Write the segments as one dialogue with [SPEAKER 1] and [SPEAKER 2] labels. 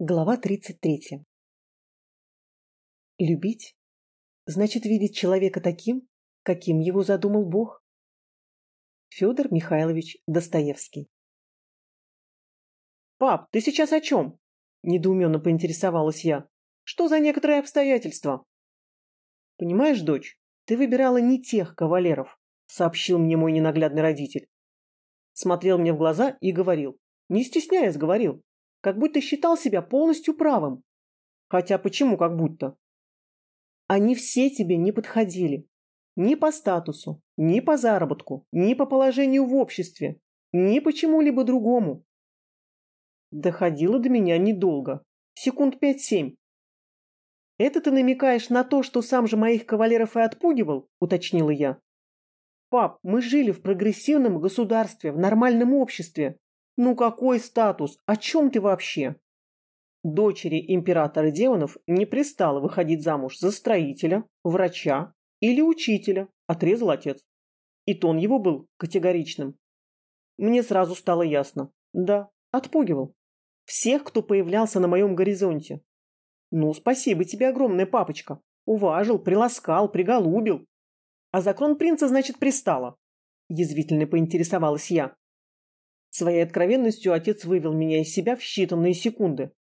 [SPEAKER 1] Глава 33. Любить значит видеть человека таким, каким его задумал Бог. Федор Михайлович Достоевский.
[SPEAKER 2] «Пап, ты сейчас о чем?» – недоуменно поинтересовалась я. «Что за некоторые обстоятельства?»
[SPEAKER 1] «Понимаешь, дочь, ты выбирала не тех кавалеров», – сообщил мне мой ненаглядный родитель. Смотрел мне в глаза и говорил. Не стесняясь, говорил как будто считал себя полностью правым. Хотя почему как будто? Они все тебе не подходили. Ни по статусу, ни по заработку, ни по положению в обществе, ни почему-либо другому. Доходило до меня недолго. Секунд пять-семь. «Это ты намекаешь на то, что сам же моих кавалеров и отпугивал?» – уточнила я. «Пап, мы жили в прогрессивном государстве, в нормальном обществе. Ну какой статус? О чем ты вообще? Дочери императора демонов не пристало выходить замуж за строителя, врача или учителя, отрезал отец. И тон его был категоричным. Мне сразу стало ясно. Да, отпугивал. Всех, кто появлялся на моем горизонте. Ну, спасибо тебе огромное, папочка. Уважил, приласкал, приголубил. А закон принца, значит, пристало. Язвительно поинтересовалась я. Своей откровенностью отец вывел меня из себя в считанные секунды.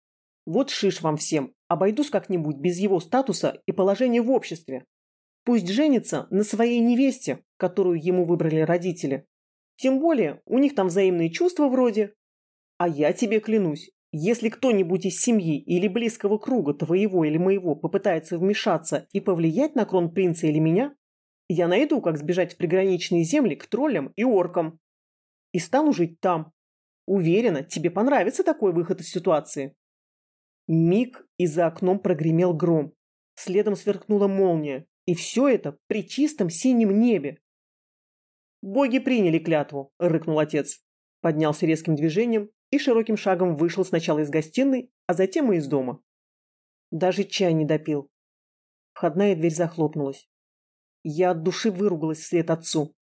[SPEAKER 1] Вот шиш вам всем, обойдусь как-нибудь без его статуса и положения в обществе. Пусть женится на своей невесте, которую ему выбрали родители. Тем более, у них там взаимные чувства вроде. А я тебе клянусь, если кто-нибудь из семьи или близкого круга твоего или моего попытается вмешаться и повлиять на кронпринца или меня, я найду, как сбежать в приграничные земли к троллям и оркам и стану жить там. Уверена, тебе понравится такой выход из ситуации. Миг, и за окном прогремел гром. Следом сверкнула молния. И все это при чистом синем небе. «Боги приняли клятву», – рыкнул отец. Поднялся резким движением и широким шагом вышел сначала из гостиной, а затем и из дома. Даже чай не допил. Входная дверь захлопнулась. Я от души выругалась вслед отцу.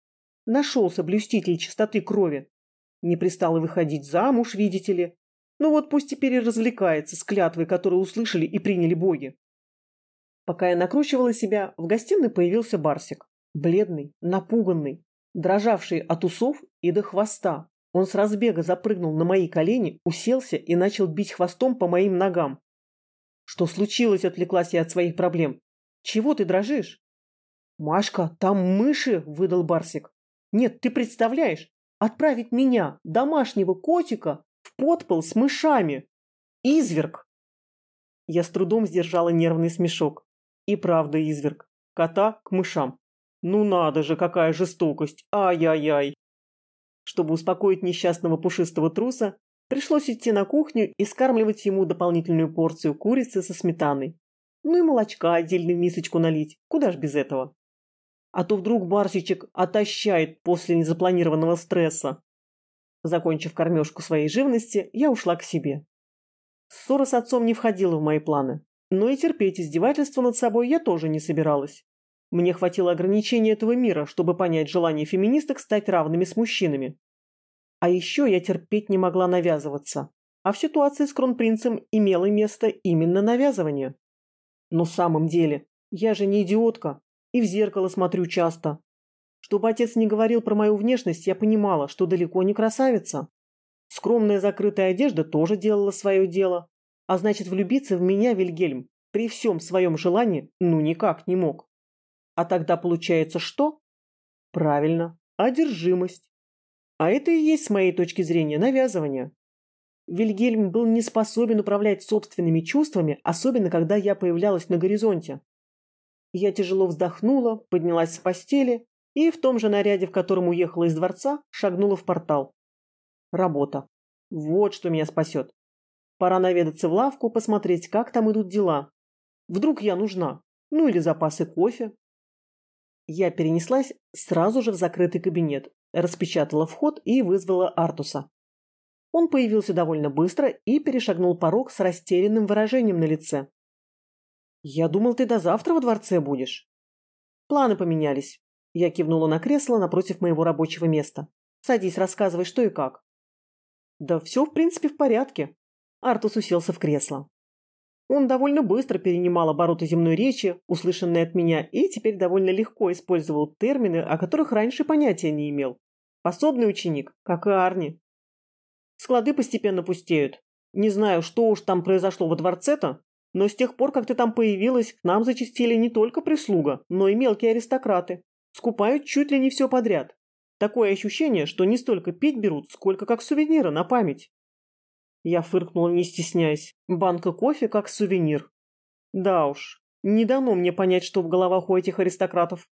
[SPEAKER 1] Нашелся блюститель чистоты крови. Не пристало выходить замуж, видите ли. Ну вот пусть теперь и развлекается с клятвой, которую услышали и приняли боги. Пока я накручивала себя, в гостиной появился Барсик. Бледный, напуганный, дрожавший от усов и до хвоста. Он с разбега запрыгнул на мои колени, уселся и начал бить хвостом по моим ногам. «Что случилось?» – отвлеклась я от своих проблем. «Чего ты дрожишь?» «Машка, там мыши!» – выдал Барсик. Нет, ты представляешь, отправить меня, домашнего котика, в подпол с мышами. Изверг. Я с трудом сдержала нервный смешок. И правда изверг. Кота к мышам. Ну надо же, какая жестокость. Ай-яй-яй. Чтобы успокоить несчастного пушистого труса, пришлось идти на кухню и скармливать ему дополнительную порцию курицы со сметаной. Ну и молочка отдельно в мисочку налить. Куда ж без этого? А то вдруг Барсичек отощает после незапланированного стресса. Закончив кормежку своей живности, я ушла к себе. Ссора с отцом не входила в мои планы, но и терпеть издевательство над собой я тоже не собиралась. Мне хватило ограничений этого мира, чтобы понять желание феминисток стать равными с мужчинами. А еще я терпеть не могла навязываться, а в ситуации с кронпринцем имело место именно навязывание. Но в самом деле, я же не идиотка, и в зеркало смотрю часто. Чтобы отец не говорил про мою внешность, я понимала, что далеко не красавица. Скромная закрытая одежда тоже делала свое дело. А значит, влюбиться в меня Вильгельм при всем своем желании ну никак не мог. А тогда получается что? Правильно, одержимость. А это и есть, с моей точки зрения, навязывание. Вильгельм был не способен управлять собственными чувствами, особенно когда я появлялась на горизонте. Я тяжело вздохнула, поднялась с постели и в том же наряде, в котором уехала из дворца, шагнула в портал. Работа. Вот что меня спасет. Пора наведаться в лавку, посмотреть, как там идут дела. Вдруг я нужна. Ну или запасы кофе. Я перенеслась сразу же в закрытый кабинет, распечатала вход и вызвала Артуса. Он появился довольно быстро и перешагнул порог с растерянным выражением на лице. «Я думал, ты до завтра во дворце будешь». «Планы поменялись». Я кивнула на кресло напротив моего рабочего места. «Садись, рассказывай, что и как». «Да все, в принципе, в порядке. Артус уселся в кресло. Он довольно быстро перенимал обороты земной речи, услышанные от меня, и теперь довольно легко использовал термины, о которых раньше понятия не имел. Пособный ученик, как и Арни. Склады постепенно пустеют. Не знаю, что уж там произошло во дворце-то, но с тех пор, как ты там появилась, нам зачастили не только прислуга, но и мелкие аристократы. Скупают чуть ли не все подряд. Такое ощущение, что не столько пить берут, сколько как сувениры на память. Я фыркнула, не стесняясь. Банка кофе как сувенир. Да уж, не дано мне понять, что в головах у этих аристократов.